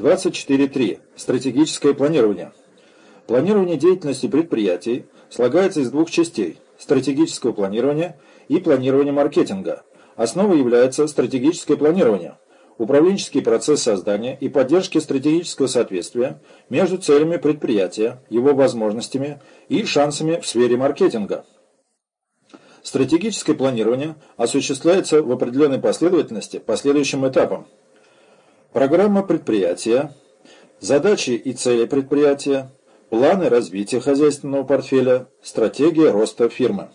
24.3. Стратегическое планирование. Планирование деятельности предприятий слагается из двух частей – стратегического планирования и планирования маркетинга. Основой является стратегическое планирование – управленческий процесс создания и поддержки стратегического соответствия между целями предприятия, его возможностями и шансами в сфере маркетинга. Стратегическое планирование осуществляется в определенной последовательности по следующим этапам. Программа предприятия, задачи и цели предприятия, планы развития хозяйственного портфеля, стратегия роста фирмы.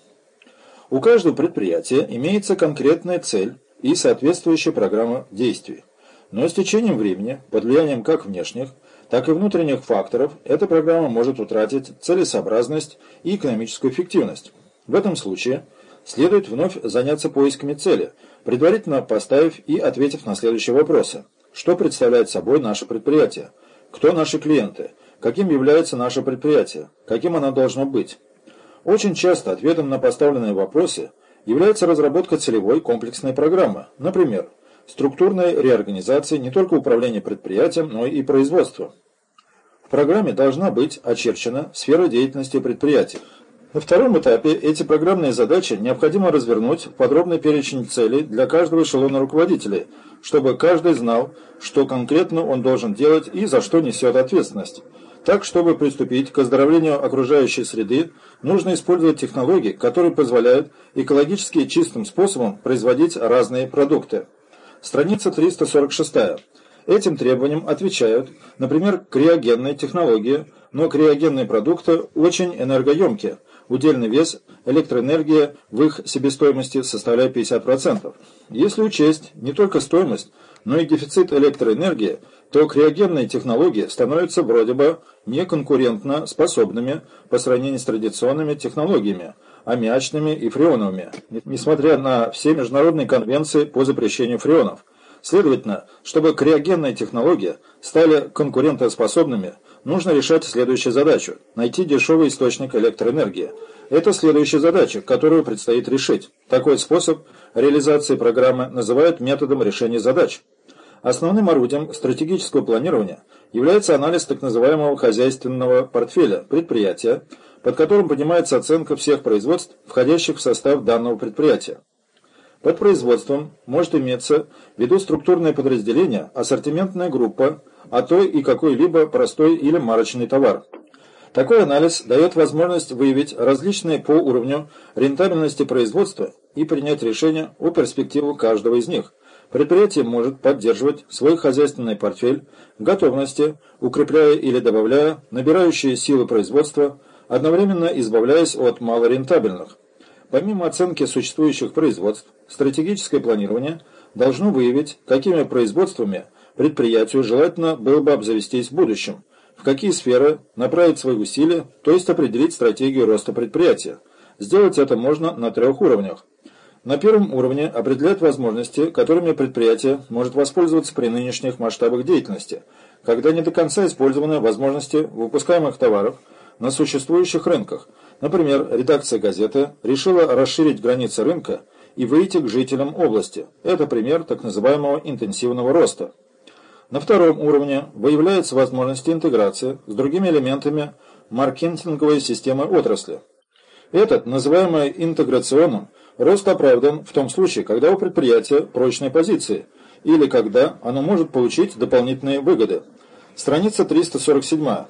У каждого предприятия имеется конкретная цель, и соответствующая программа действий. Но с течением времени, под влиянием как внешних, так и внутренних факторов, эта программа может утратить целесообразность и экономическую эффективность. В этом случае следует вновь заняться поисками цели, предварительно поставив и ответив на следующие вопросы. Что представляет собой наше предприятие? Кто наши клиенты? Каким является наше предприятие? Каким оно должно быть? Очень часто ответом на поставленные вопросы – является разработка целевой комплексной программы, например, структурной реорганизации не только управления предприятием, но и производства. В программе должна быть очерчена сфера деятельности предприятия. На втором этапе эти программные задачи необходимо развернуть в подробный перечень целей для каждого эшелона руководителей, чтобы каждый знал, что конкретно он должен делать и за что несет ответственность. Так, чтобы приступить к оздоровлению окружающей среды, нужно использовать технологии, которые позволяют экологически чистым способом производить разные продукты. Страница 346. Этим требованиям отвечают, например, криогенные технологии, но криогенные продукты очень энергоемкие. Удельный вес электроэнергии в их себестоимости составляет 50%. Если учесть не только стоимость, но и дефицит электроэнергии, то криогенные технологии становятся вроде бы неконкурентно способными по сравнению с традиционными технологиями, аммиачными и фреоновыми, несмотря на все международные конвенции по запрещению фреонов. Следовательно, чтобы криогенные технологии стали конкурентоспособными, нужно решать следующую задачу – найти дешевый источник электроэнергии. Это следующая задача, которую предстоит решить. Такой способ реализации программы называют методом решения задач. Основным орудием стратегического планирования является анализ так называемого хозяйственного портфеля предприятия, под которым поднимается оценка всех производств, входящих в состав данного предприятия. Под производством может иметься в виду структурное подразделение, ассортиментная группа, а то и какой-либо простой или марочный товар. Такой анализ дает возможность выявить различные по уровню рентабельности производства и принять решение о перспективу каждого из них – Предприятие может поддерживать свой хозяйственный портфель в готовности, укрепляя или добавляя набирающие силы производства, одновременно избавляясь от малорентабельных. Помимо оценки существующих производств, стратегическое планирование должно выявить, какими производствами предприятию желательно было бы обзавестись в будущем, в какие сферы направить свои усилия, то есть определить стратегию роста предприятия. Сделать это можно на трех уровнях. На первом уровне определяют возможности, которыми предприятие может воспользоваться при нынешних масштабах деятельности, когда не до конца использованы возможности выпускаемых товаров на существующих рынках. Например, редакция газеты решила расширить границы рынка и выйти к жителям области. Это пример так называемого интенсивного роста. На втором уровне выявляются возможности интеграции с другими элементами маркетинговой системы отрасли. Этот, называемый интеграционным, Рост оправдан в том случае, когда у предприятия прочные позиции, или когда оно может получить дополнительные выгоды. Страница 347.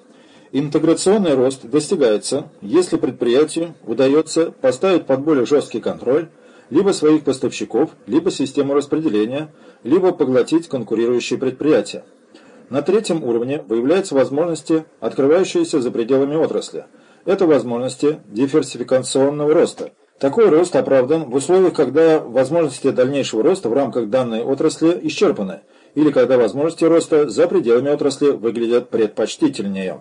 Интеграционный рост достигается, если предприятию удается поставить под более жесткий контроль либо своих поставщиков, либо систему распределения, либо поглотить конкурирующие предприятия. На третьем уровне выявляются возможности, открывающиеся за пределами отрасли. Это возможности диверсификационного роста – такой рост оправдан в условиях, когда возможности дальнейшего роста в рамках данной отрасли исчерпаны, или когда возможности роста за пределами отрасли выглядят предпочтительнее.